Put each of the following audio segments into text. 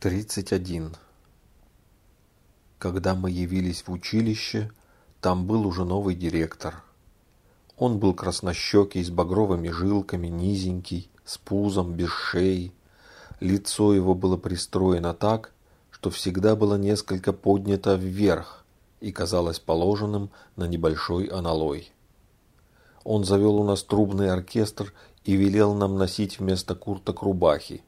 31. Когда мы явились в училище, там был уже новый директор. Он был краснощекий, с багровыми жилками, низенький, с пузом, без шеи. Лицо его было пристроено так, что всегда было несколько поднято вверх и казалось положенным на небольшой аналой. Он завел у нас трубный оркестр и велел нам носить вместо курток рубахи.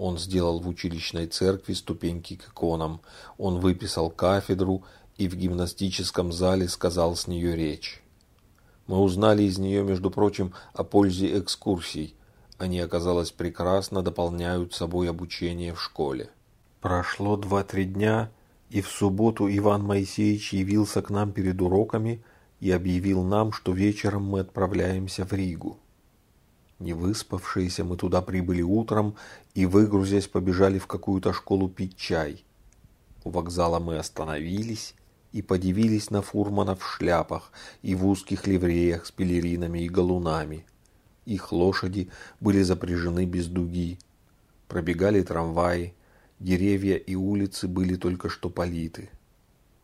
Он сделал в училищной церкви ступеньки к иконам. Он выписал кафедру и в гимнастическом зале сказал с нее речь. Мы узнали из нее, между прочим, о пользе экскурсий. Они, оказалось, прекрасно дополняют собой обучение в школе. Прошло два-три дня, и в субботу Иван Моисеевич явился к нам перед уроками и объявил нам, что вечером мы отправляемся в Ригу. Не выспавшиеся мы туда прибыли утром и, выгрузясь, побежали в какую-то школу пить чай. У вокзала мы остановились и подивились на фурманов в шляпах и в узких ливреях с пелеринами и галунами. Их лошади были запряжены без дуги. Пробегали трамваи, деревья и улицы были только что политы.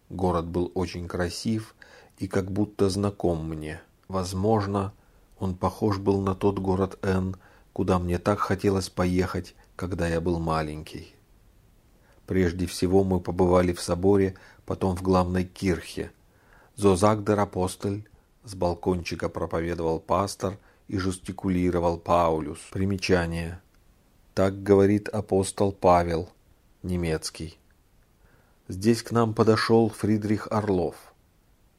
Город был очень красив и как будто знаком мне. Возможно, он похож был на тот город Н, куда мне так хотелось поехать, когда я был маленький. Прежде всего мы побывали в соборе, потом в главной кирхе. Зозагдер апостоль с балкончика проповедовал пастор и жестикулировал Паулюс. Примечание. Так говорит апостол Павел, немецкий. Здесь к нам подошел Фридрих Орлов.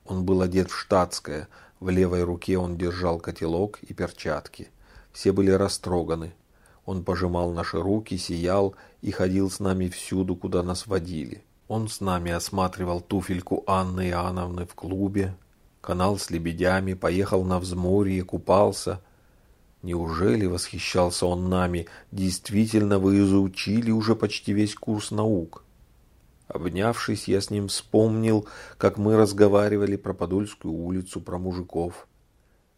Он был одет в штатское, в левой руке он держал котелок и перчатки. Все были растроганы. Он пожимал наши руки, сиял и ходил с нами всюду, куда нас водили. Он с нами осматривал туфельку Анны Иоанновны в клубе, канал с лебедями, поехал на взморье, купался. Неужели, восхищался он нами, действительно вы изучили уже почти весь курс наук? Обнявшись, я с ним вспомнил, как мы разговаривали про Подольскую улицу, про мужиков.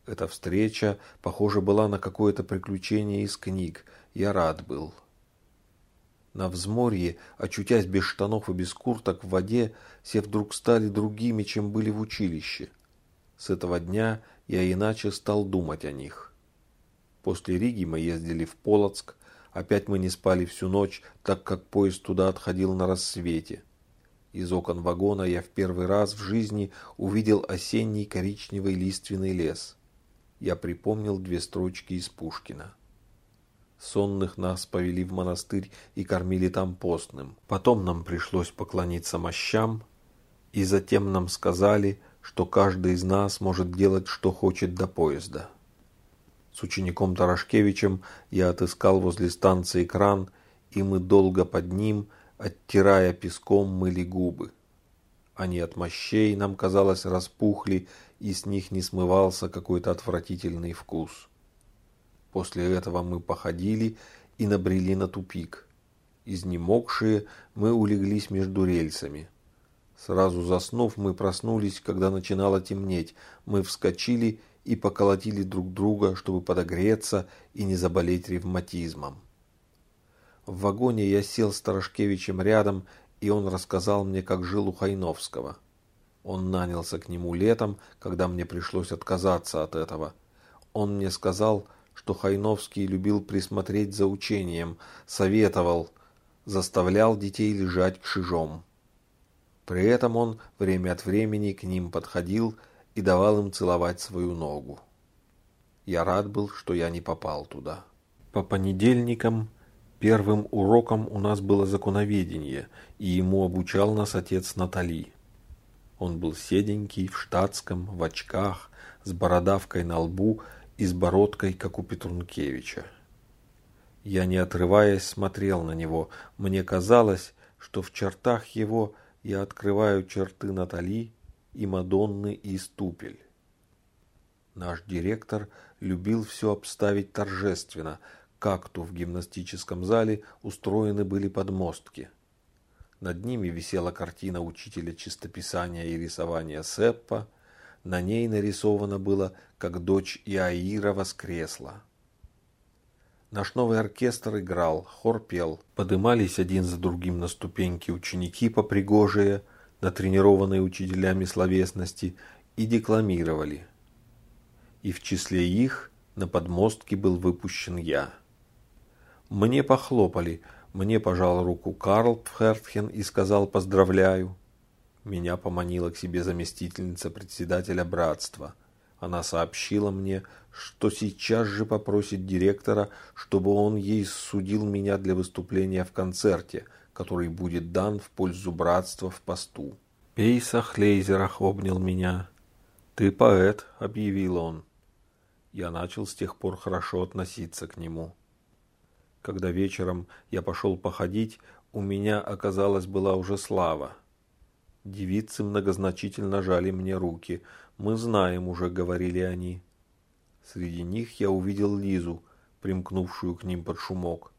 Эта встреча, похоже, была на какое-то приключение из книг. Я рад был. На взморье, очутясь без штанов и без курток в воде, все вдруг стали другими, чем были в училище. С этого дня я иначе стал думать о них. После Риги мы ездили в Полоцк, Опять мы не спали всю ночь, так как поезд туда отходил на рассвете. Из окон вагона я в первый раз в жизни увидел осенний коричневый лиственный лес. Я припомнил две строчки из Пушкина. Сонных нас повели в монастырь и кормили там постным. Потом нам пришлось поклониться мощам, и затем нам сказали, что каждый из нас может делать, что хочет до поезда. С учеником Тарашкевичем я отыскал возле станции кран, и мы долго под ним, оттирая песком, мыли губы. Они от мощей, нам казалось, распухли, и с них не смывался какой-то отвратительный вкус. После этого мы походили и набрели на тупик. Изнемогшие мы улеглись между рельсами. Сразу заснув, мы проснулись, когда начинало темнеть. Мы вскочили и поколотили друг друга, чтобы подогреться и не заболеть ревматизмом. В вагоне я сел с Тарашкевичем рядом, и он рассказал мне, как жил у Хайновского. Он нанялся к нему летом, когда мне пришлось отказаться от этого. Он мне сказал, что Хайновский любил присмотреть за учением, советовал, заставлял детей лежать к шижом. При этом он время от времени к ним подходил и давал им целовать свою ногу. Я рад был, что я не попал туда. По понедельникам первым уроком у нас было законоведение, и ему обучал нас отец Натали. Он был седенький, в штатском, в очках, с бородавкой на лбу и с бородкой, как у Петрункевича. Я, не отрываясь, смотрел на него. Мне казалось, что в чертах его я открываю черты Натали и Мадонны и Ступель. Наш директор любил все обставить торжественно, как то в гимнастическом зале устроены были подмостки. Над ними висела картина учителя чистописания и рисования Сеппа, на ней нарисовано было, как дочь Иаира воскресла. Наш новый оркестр играл, хор пел. Подымались один за другим на ступеньки ученики попригожие, натренированные учителями словесности, и декламировали. И в числе их на подмостке был выпущен я. Мне похлопали, мне пожал руку Карл Пфертхен и сказал «поздравляю». Меня поманила к себе заместительница председателя братства. Она сообщила мне, что сейчас же попросит директора, чтобы он ей судил меня для выступления в концерте, который будет дан в пользу братства в посту. Пейсах Лейзерах обнял меня. «Ты поэт», — объявил он. Я начал с тех пор хорошо относиться к нему. Когда вечером я пошел походить, у меня, оказалось, была уже слава. Девицы многозначительно жали мне руки. «Мы знаем уже», — говорили они. Среди них я увидел Лизу, примкнувшую к ним под шумок.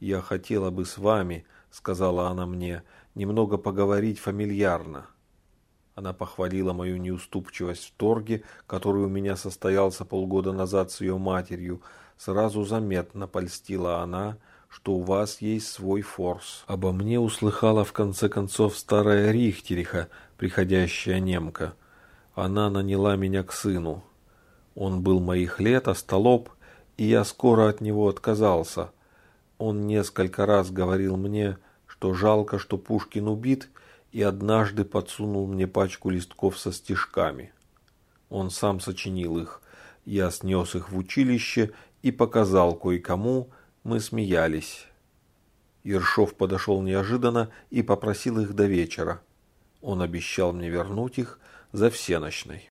«Я хотела бы с вами», — сказала она мне, — «немного поговорить фамильярно». Она похвалила мою неуступчивость в торге, который у меня состоялся полгода назад с ее матерью. Сразу заметно польстила она, что у вас есть свой форс. Обо мне услыхала в конце концов старая Рихтериха, приходящая немка. Она наняла меня к сыну. Он был моих лет, остолоп, и я скоро от него отказался. Он несколько раз говорил мне, что жалко, что Пушкин убит, и однажды подсунул мне пачку листков со стишками. Он сам сочинил их. Я снес их в училище и показал кое-кому, мы смеялись. Ершов подошел неожиданно и попросил их до вечера. Он обещал мне вернуть их за всеночной.